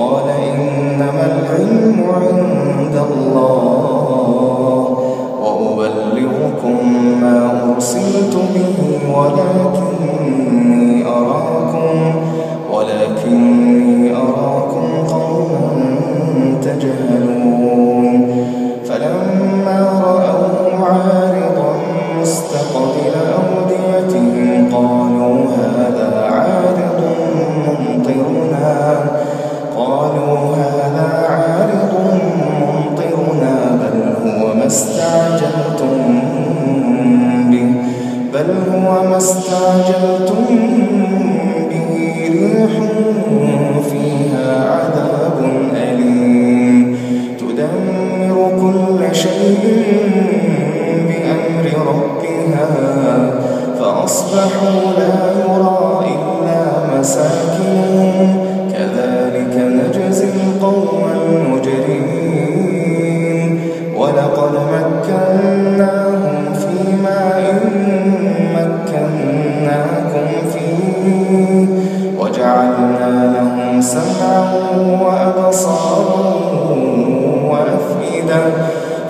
قال إنما العلم عند الله. وأبلغكم ما أرسلت به ولكني أراكم هو ما استعجلتم به ريح فيها عذاب أليم تدمر كل شيء بأمر ربها فأصبحوا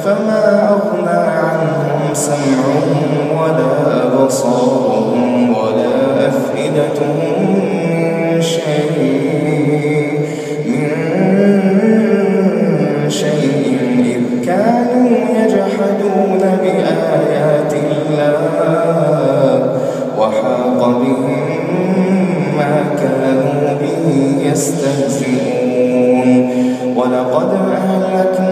فما أغنى عنهم سمعهم ولا أبصارهم ولا أفئدتهم شيء من شيء إذ كانوا يجحدون بآيات الله وحاق بهم ما كانوا به يستهزئون. ولقد أهلكنا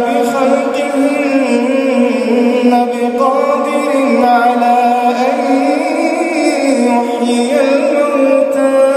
بخلقهن بقادر على أن يحيي الموتى.